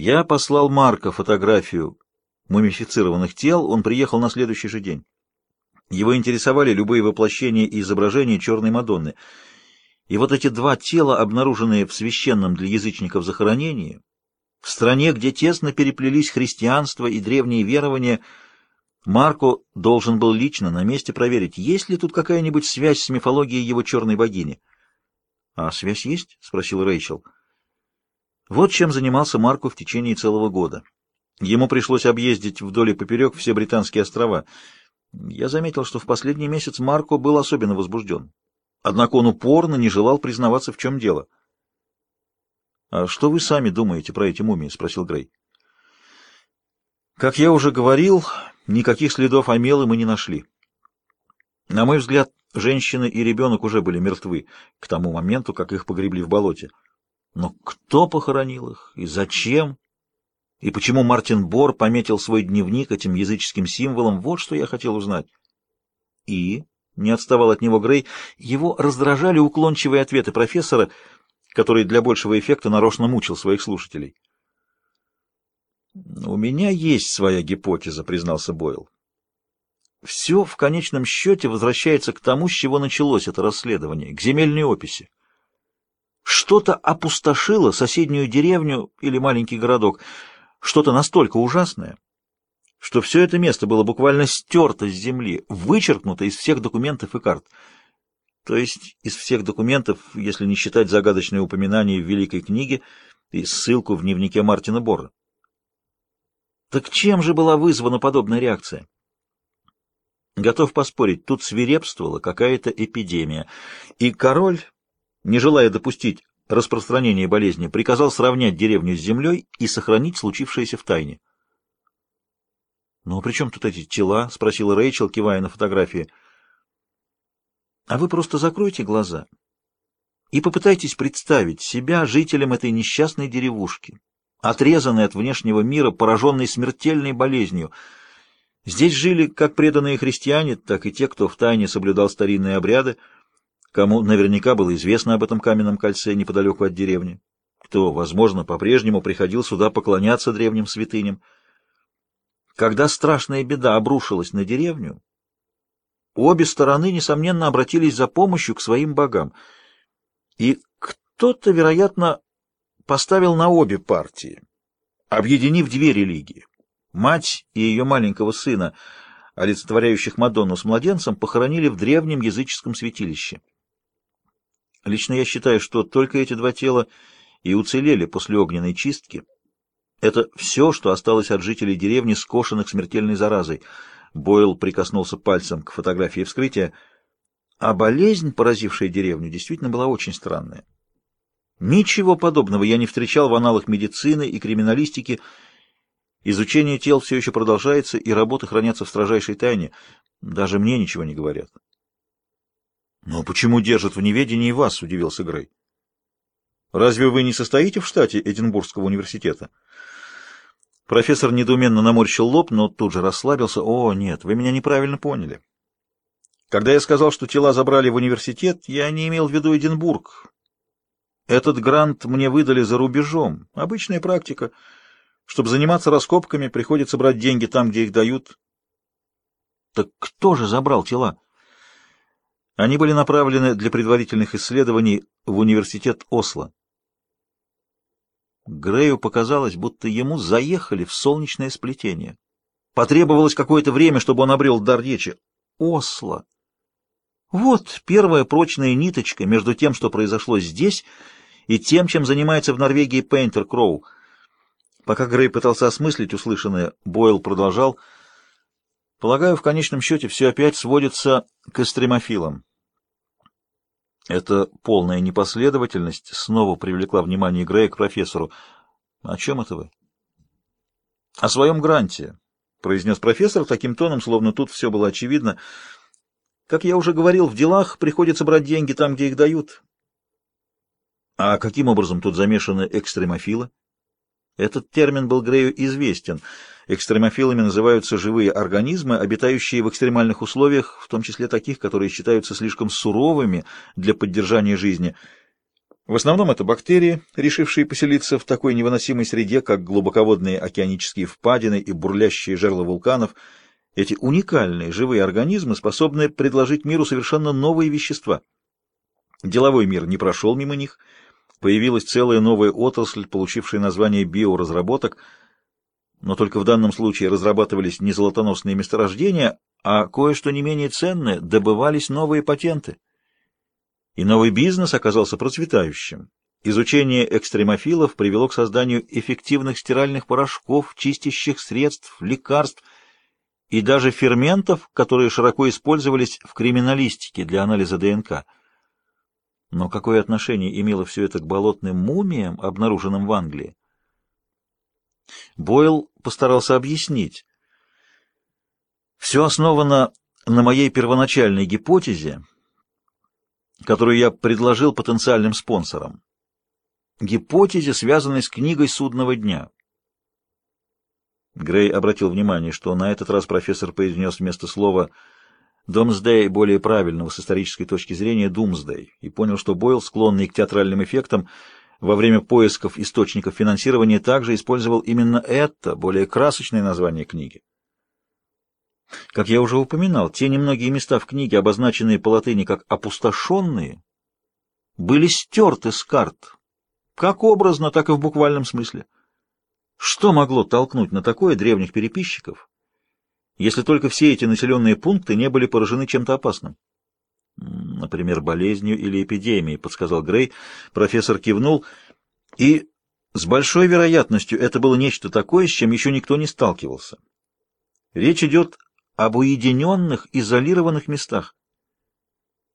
Я послал Марка фотографию мумифицированных тел, он приехал на следующий же день. Его интересовали любые воплощения и изображения черной Мадонны. И вот эти два тела, обнаруженные в священном для язычников захоронении, в стране, где тесно переплелись христианство и древние верования, Марко должен был лично на месте проверить, есть ли тут какая-нибудь связь с мифологией его черной богини. — А связь есть? — спросил Рэйчел. Вот чем занимался Марко в течение целого года. Ему пришлось объездить вдоль и поперек все британские острова. Я заметил, что в последний месяц Марко был особенно возбужден. Однако он упорно не желал признаваться, в чем дело. — А что вы сами думаете про эти мумии? — спросил Грей. — Как я уже говорил, никаких следов Амелы мы не нашли. На мой взгляд, женщины и ребенок уже были мертвы к тому моменту, как их погребли в болоте. Но кто похоронил их и зачем? И почему Мартин Бор пометил свой дневник этим языческим символом? Вот что я хотел узнать. И, не отставал от него Грей, его раздражали уклончивые ответы профессора, который для большего эффекта нарочно мучил своих слушателей. «У меня есть своя гипотеза», — признался Бойл. «Все в конечном счете возвращается к тому, с чего началось это расследование, к земельной описи. Что-то опустошило соседнюю деревню или маленький городок, что-то настолько ужасное, что все это место было буквально стерто с земли, вычеркнуто из всех документов и карт. То есть из всех документов, если не считать загадочное упоминание в Великой книге и ссылку в дневнике Мартина Борра. Так чем же была вызвана подобная реакция? Готов поспорить, тут свирепствовала какая-то эпидемия, и король, не желая допустить распространения болезни, приказал сравнять деревню с землей и сохранить случившееся в тайне. «Ну, а при чем тут эти тела?» — спросила Рэйчел, кивая на фотографии. «А вы просто закройте глаза и попытайтесь представить себя жителем этой несчастной деревушки, отрезанной от внешнего мира, пораженной смертельной болезнью. Здесь жили как преданные христиане, так и те, кто втайне соблюдал старинные обряды, кому наверняка было известно об этом каменном кольце неподалеку от деревни, кто, возможно, по-прежнему приходил сюда поклоняться древним святыням. Когда страшная беда обрушилась на деревню, обе стороны, несомненно, обратились за помощью к своим богам. И кто-то, вероятно, поставил на обе партии, объединив две религии. Мать и ее маленького сына, олицетворяющих Мадонну с младенцем, похоронили в древнем языческом святилище. Лично я считаю, что только эти два тела и уцелели после огненной чистки, это все, что осталось от жителей деревни, скошенных смертельной заразой. Бойл прикоснулся пальцем к фотографии вскрытия. А болезнь, поразившая деревню, действительно была очень странная. Ничего подобного я не встречал в аналах медицины и криминалистики. Изучение тел все еще продолжается, и работы хранятся в строжайшей тайне. Даже мне ничего не говорят. «Но почему держат в неведении вас?» — удивился Грей. «Разве вы не состоите в штате Эдинбургского университета?» Профессор недоуменно наморщил лоб, но тут же расслабился. «О, нет, вы меня неправильно поняли. Когда я сказал, что тела забрали в университет, я не имел в виду Эдинбург. Этот грант мне выдали за рубежом. Обычная практика. Чтобы заниматься раскопками, приходится брать деньги там, где их дают». «Так кто же забрал тела?» Они были направлены для предварительных исследований в университет Осло. Грею показалось, будто ему заехали в солнечное сплетение. Потребовалось какое-то время, чтобы он обрел дар речи. Осло. Вот первая прочная ниточка между тем, что произошло здесь, и тем, чем занимается в Норвегии Пейнтер Кроу. Пока Грей пытался осмыслить услышанное, Бойл продолжал. Полагаю, в конечном счете все опять сводится к эстремофилам. Эта полная непоследовательность снова привлекла внимание Грея к профессору. «О чем это вы?» «О своем гранте», — произнес профессор таким тоном, словно тут все было очевидно. «Как я уже говорил, в делах приходится брать деньги там, где их дают». «А каким образом тут замешаны экстремофилы?» Этот термин был Грею известен. Экстремофилами называются живые организмы, обитающие в экстремальных условиях, в том числе таких, которые считаются слишком суровыми для поддержания жизни. В основном это бактерии, решившие поселиться в такой невыносимой среде, как глубоководные океанические впадины и бурлящие жерла вулканов. Эти уникальные живые организмы способны предложить миру совершенно новые вещества. Деловой мир не прошел мимо них. Появилась целая новая отрасль, получившая название биоразработок, но только в данном случае разрабатывались не золотоносные месторождения, а кое-что не менее ценное — добывались новые патенты. И новый бизнес оказался процветающим. Изучение экстремофилов привело к созданию эффективных стиральных порошков, чистящих средств, лекарств и даже ферментов, которые широко использовались в криминалистике для анализа ДНК. Но какое отношение имело все это к болотным мумиям, обнаруженным в Англии? Бойл постарался объяснить. Все основано на моей первоначальной гипотезе, которую я предложил потенциальным спонсорам. Гипотезе, связанной с книгой судного дня. Грей обратил внимание, что на этот раз профессор произнес вместо слова «Домсдей» более правильного с исторической точки зрения «Думсдей» и понял, что Бойл, склонный к театральным эффектам, во время поисков источников финансирования также использовал именно это, более красочное название книги. Как я уже упоминал, те немногие места в книге, обозначенные по латыни как «опустошенные», были стерты с карт, как образно, так и в буквальном смысле. Что могло толкнуть на такое древних переписчиков, если только все эти населенные пункты не были поражены чем-то опасным? Например, болезнью или эпидемией, подсказал Грей. Профессор кивнул, и с большой вероятностью это было нечто такое, с чем еще никто не сталкивался. Речь идет об уединенных, изолированных местах.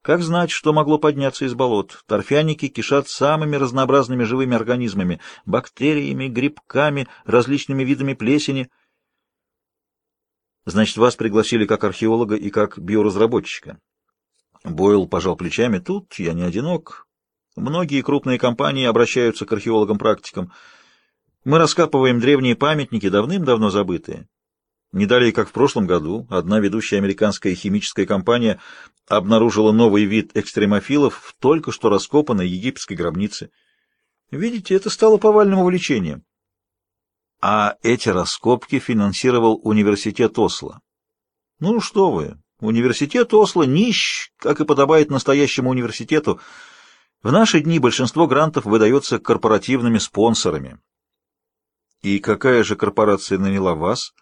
Как знать, что могло подняться из болот? Торфяники кишат самыми разнообразными живыми организмами, бактериями, грибками, различными видами плесени. Значит, вас пригласили как археолога и как биоразработчика. Бойл пожал плечами. Тут я не одинок. Многие крупные компании обращаются к археологам-практикам. Мы раскапываем древние памятники, давным-давно забытые. Не далее, как в прошлом году, одна ведущая американская химическая компания обнаружила новый вид экстремофилов в только что раскопанной египетской гробнице. Видите, это стало повальным увлечением. А эти раскопки финансировал университет Осло. Ну что вы, университет Осло нищ, как и подобает настоящему университету. В наши дни большинство грантов выдается корпоративными спонсорами. И какая же корпорация наняла вас?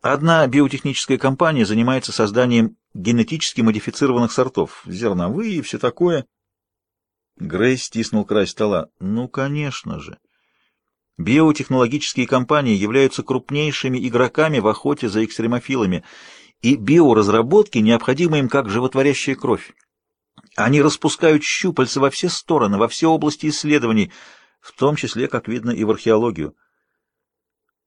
Одна биотехническая компания занимается созданием генетически модифицированных сортов, зерновые и все такое. Грей стиснул край стола. Ну, конечно же. Биотехнологические компании являются крупнейшими игроками в охоте за экстремофилами, и биоразработки необходимы им как животворящая кровь. Они распускают щупальца во все стороны, во все области исследований, в том числе, как видно, и в археологию.